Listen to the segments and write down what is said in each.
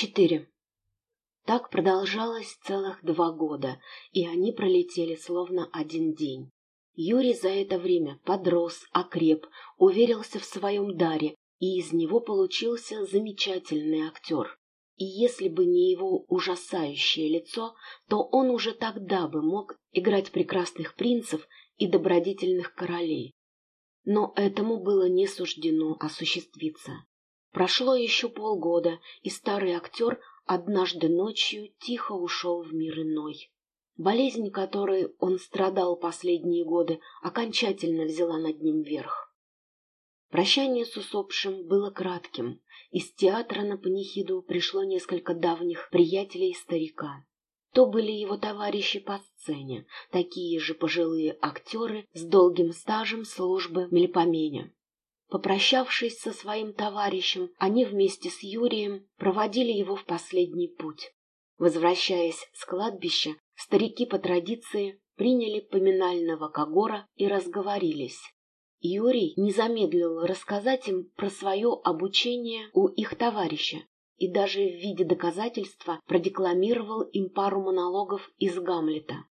Четыре. Так продолжалось целых два года, и они пролетели словно один день. Юрий за это время подрос, окреп, уверился в своем даре, и из него получился замечательный актер. И если бы не его ужасающее лицо, то он уже тогда бы мог играть прекрасных принцев и добродетельных королей. Но этому было не суждено осуществиться. Прошло еще полгода, и старый актер однажды ночью тихо ушел в мир иной. Болезнь, которой он страдал последние годы, окончательно взяла над ним верх. Прощание с усопшим было кратким. Из театра на панихиду пришло несколько давних приятелей старика. То были его товарищи по сцене, такие же пожилые актеры с долгим стажем службы в Мельпомене. Попрощавшись со своим товарищем, они вместе с Юрием проводили его в последний путь. Возвращаясь с кладбища, старики по традиции приняли поминального когора и разговорились. Юрий не замедлил рассказать им про свое обучение у их товарища и даже в виде доказательства продекламировал им пару монологов из Гамлета.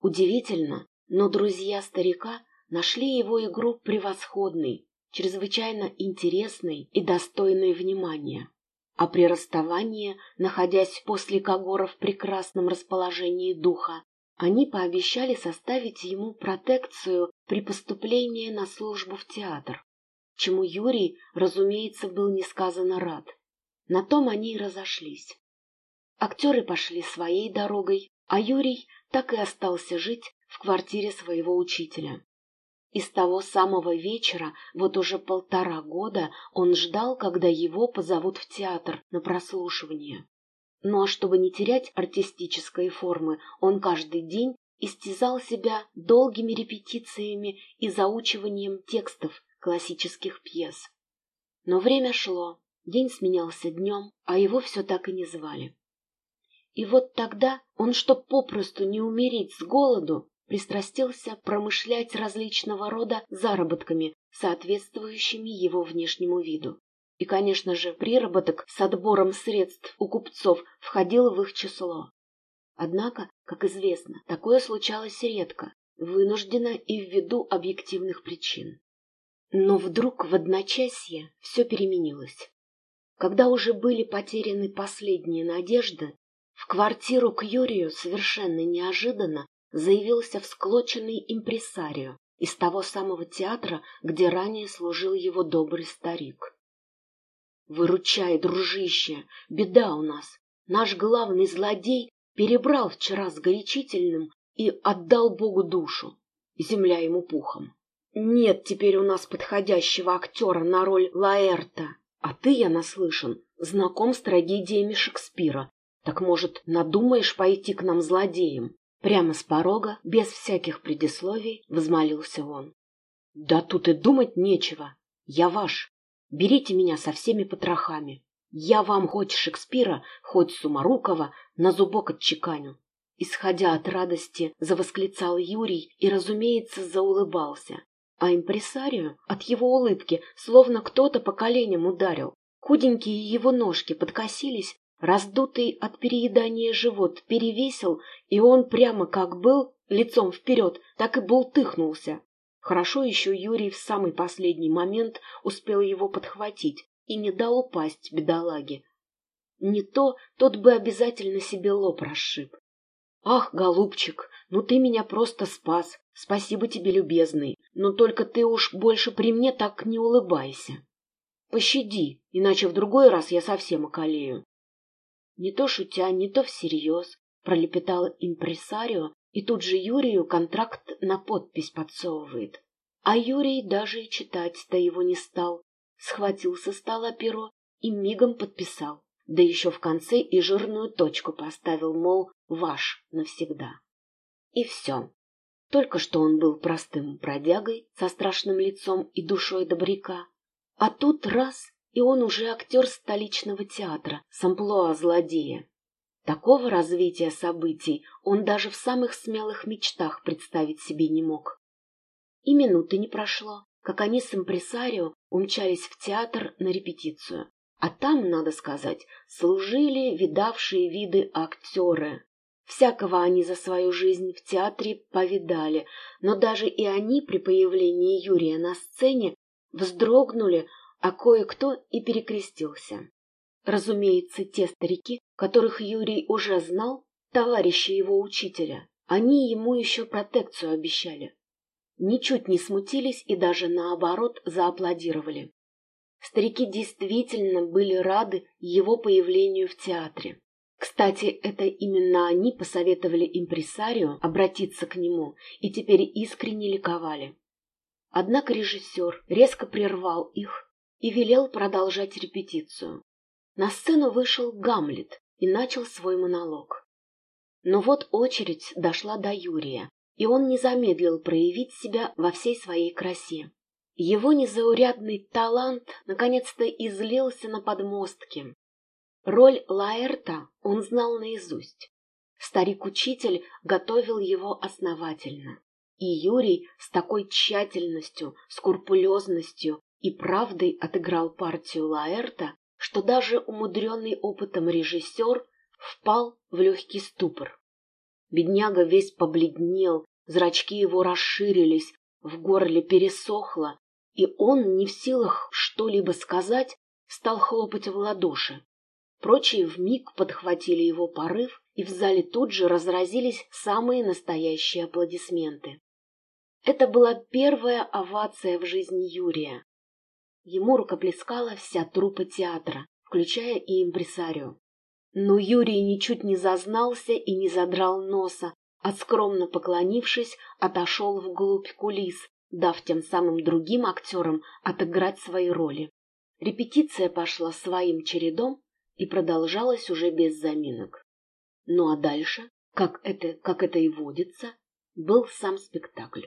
Удивительно, но друзья старика нашли его игру превосходной, чрезвычайно интересной и достойной внимания. А при расставании, находясь после Когора в прекрасном расположении духа, они пообещали составить ему протекцию при поступлении на службу в театр, чему Юрий, разумеется, был несказанно рад. На том они и разошлись. Актеры пошли своей дорогой, а Юрий так и остался жить в квартире своего учителя. И с того самого вечера, вот уже полтора года, он ждал, когда его позовут в театр на прослушивание. Ну а чтобы не терять артистической формы, он каждый день истязал себя долгими репетициями и заучиванием текстов классических пьес. Но время шло, день сменялся днем, а его все так и не звали. И вот тогда он, чтоб попросту не умереть с голоду, пристрастился промышлять различного рода заработками, соответствующими его внешнему виду. И, конечно же, приработок с отбором средств у купцов входил в их число. Однако, как известно, такое случалось редко, вынужденно и ввиду объективных причин. Но вдруг в одночасье все переменилось. Когда уже были потеряны последние надежды, в квартиру к Юрию совершенно неожиданно заявился всклоченный импресарио из того самого театра, где ранее служил его добрый старик. «Выручай, дружище, беда у нас. Наш главный злодей перебрал вчера с горячительным и отдал Богу душу, земля ему пухом. Нет теперь у нас подходящего актера на роль Лаэрта, а ты, я наслышан, знаком с трагедиями Шекспира. Так, может, надумаешь пойти к нам злодеем? Прямо с порога, без всяких предисловий, взмолился он. «Да тут и думать нечего. Я ваш. Берите меня со всеми потрохами. Я вам хоть Шекспира, хоть Сумарукова на зубок отчеканю». Исходя от радости, завосклицал Юрий и, разумеется, заулыбался. А импресарио от его улыбки словно кто-то по коленям ударил. Худенькие его ножки подкосились, Раздутый от переедания живот перевесил, и он прямо как был, лицом вперед, так и бултыхнулся. Хорошо еще Юрий в самый последний момент успел его подхватить и не дал упасть бедолаге. Не то, тот бы обязательно себе лоб расшиб. «Ах, голубчик, ну ты меня просто спас. Спасибо тебе, любезный. Но только ты уж больше при мне так не улыбайся. Пощади, иначе в другой раз я совсем околею. Не то шутя, не то всерьез, пролепетал импресарио, и тут же Юрию контракт на подпись подсовывает. А Юрий даже и читать-то его не стал. Схватил со стола перо и мигом подписал. Да еще в конце и жирную точку поставил, мол, ваш навсегда. И все. Только что он был простым бродягой со страшным лицом и душой добряка. А тут раз и он уже актер столичного театра с амплуа злодея. Такого развития событий он даже в самых смелых мечтах представить себе не мог. И минуты не прошло, как они с импресарио умчались в театр на репетицию, А там, надо сказать, служили видавшие виды актеры. Всякого они за свою жизнь в театре повидали, но даже и они при появлении Юрия на сцене вздрогнули, а кое-кто и перекрестился. Разумеется, те старики, которых Юрий уже знал, товарищи его учителя, они ему еще протекцию обещали. Ничуть не смутились и даже наоборот зааплодировали. Старики действительно были рады его появлению в театре. Кстати, это именно они посоветовали импресарио обратиться к нему и теперь искренне ликовали. Однако режиссер резко прервал их и велел продолжать репетицию. На сцену вышел Гамлет и начал свой монолог. Но вот очередь дошла до Юрия, и он не замедлил проявить себя во всей своей красе. Его незаурядный талант наконец-то излился на подмостке. Роль Лаэрта он знал наизусть. Старик-учитель готовил его основательно. И Юрий с такой тщательностью, скрупулезностью и правдой отыграл партию Лаэрта, что даже умудренный опытом режиссер впал в легкий ступор. Бедняга весь побледнел, зрачки его расширились, в горле пересохло, и он, не в силах что-либо сказать, стал хлопать в ладоши. Прочие вмиг подхватили его порыв, и в зале тут же разразились самые настоящие аплодисменты. Это была первая овация в жизни Юрия. Ему рукоплескала вся труппа театра, включая и импресарио. Но Юрий ничуть не зазнался и не задрал носа, а скромно поклонившись, отошел вглубь кулис, дав тем самым другим актерам отыграть свои роли. Репетиция пошла своим чередом и продолжалась уже без заминок. Ну а дальше, как это, как это и водится, был сам спектакль.